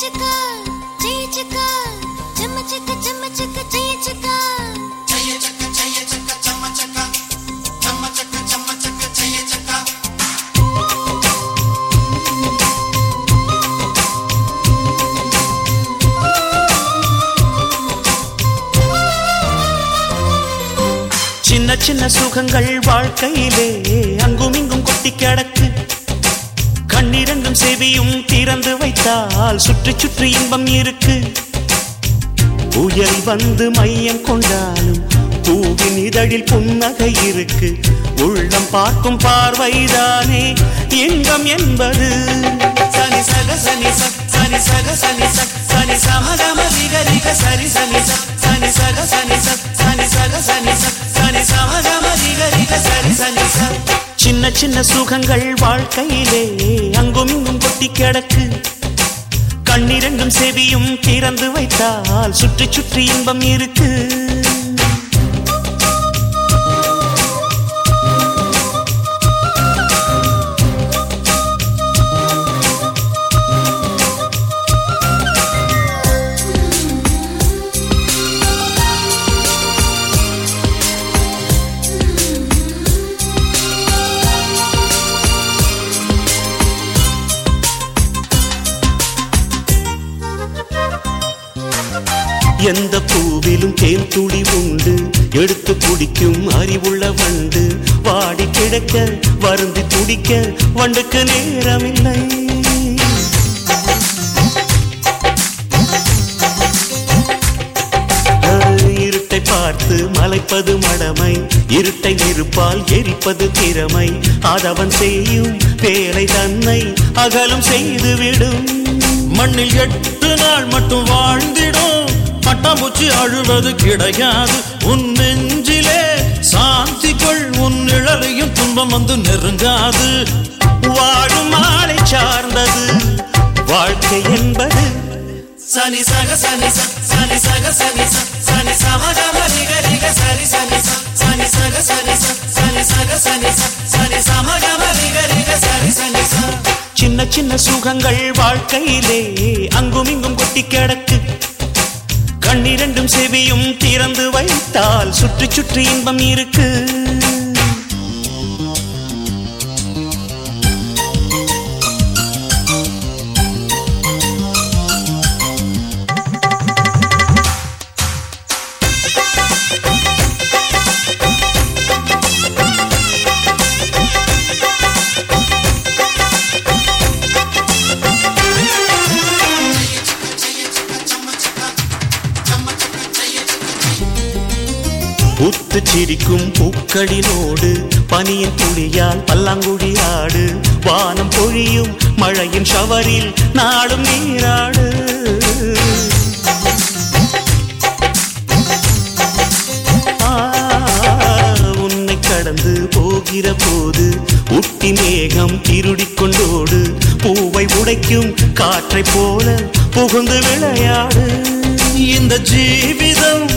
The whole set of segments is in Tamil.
ஜெயிச்சுக்கா ஜெயிச்சுக்கா செம்மச்சுக்க செம்மச்சுக்க ஜெயிச்சுக்கா சின்ன சின்ன சுகங்கள் வாழ்க்கையிலே அங்கும் இங்கும் கொட்டி கிடக்கு கண்ணிரண்டும் செவியும் திறந்து வைத்தால் சுற்றி சுற்றி இன்பம் இருக்கு. புயல் வந்து மையம் கொண்டாலும் பூவின் இதழில் புன்னகை இருக்கு. உள்ளம் பார்க்கும் பார்வைதானே இன்பம் என்பது. சனி சக சனி சனி சக சனி சனி சமதம ரிக சரி சனி சனி சக சின்ன சின்ன சுகங்கள் வாழ்க்கையிலே அங்கும் இங்கும் கொட்டி கிடக்கு. கண்ணிரண்டும் செவியும் திறந்து வைத்தால் சுற்றி சுற்றி இன்பம் இருக்கு. எந்த பூவிலும் தேன் துளி உண்டு. எடுத்து குடிக்கும் அறிவுள்ள வண்டு. வாடி கிடக்க வருந்தி துடிக்க வண்டுக்கு நேரமில்லை. இருட்டை பார்த்து மலைப்பது மடமை. இருட்டை நெருப்பால் எரிப்பது திறமை. அதவன் செய்யும் வேலை தன்னை அகலும் செய்துவிடும் மண்ணில் எட்டு நாள் மட்டும் வாழ்ந்திடும். பட்டாம்பூச்சி அழுவது கிடையாது. உன் நெஞ்சிலே சாந்தி கொள் உன் நிழலையும் துன்பம் வந்து நெருங்காது. வாழும் மாலை சார்ந்தது. வாழ்க்கை என்பது சனி சக சனி சனி சக சனி சனி சமகம ரிக ரிக சரி சனி சனி சக சனி சனி சக சனி சனி சமகம ரிக ரிக சரி சனி சின்ன சின்ன சுகங்கள் வாழ்க்கையிலே அங்கும் இங்கும் கொட்டி கிடக்கு. கண்ணிரண்டும் செவியும் திறந்து வைத்தால் சுற்றி சுற்றி இன்பம் இருக்கு. பூத்து சிரிக்கும் பூக்களினோடு பனியின் துளியால் பல்லாங்குழி ஆடு வானம் பொழியும் மழையின் ஷவரில் நாடும் நீராடு. உன்னை கடந்து போகிற போது உட்டி மேகம் திருடிக் கொண்டோடு பூவை உடைக்கும் காற்றை போல புகுந்து விளையாடு. இந்த ஜீவிதம்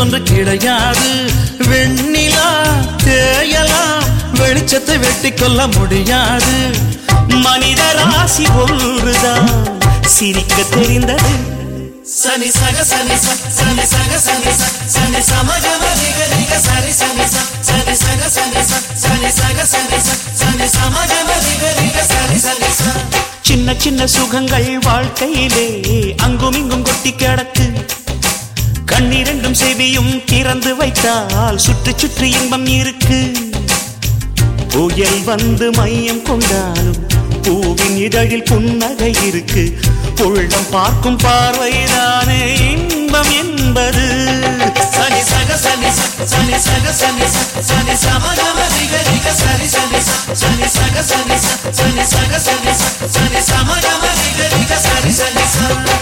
ஒன்று கிடையாது. வெண்ணிலா தேயலாம் வெளிச்சத்தை வெட்டி கொள்ள முடியாது. மனித ராசி ஒன்றுதான். சிரிக்க தெரிந்தது. சனி சக சனி சனி சக சனி சனி சமகம ரிக ரிக சரி சனி சனி சக சனி சனி சக சனி சனி சமகம ரிக ரிக சரி சனி சின்ன சின்ன சுகங்கள் வாழ்க்கையிலே அங்கும் இங்கும் கொட்டி கிடக்கு. கண்ணிரண்டும் செவியும் திறந்து வைத்தால் சுற்றி சுற்றி இன்பம் இருக்கு. புயல் வந்து மையம் கொண்டாலும் பூவின் இதழில் புன்னகை இருக்கு. உள்ளம் பார்க்கும் பார்வைதானே இன்பம் என்பது. சனி சக சனி சனி சக சனி சனி சமகம ரிக ரிக சரி சனி ச சனி சக சனி சனி சக சனி சனி சமகம ரிக ரிக சரி சனி ச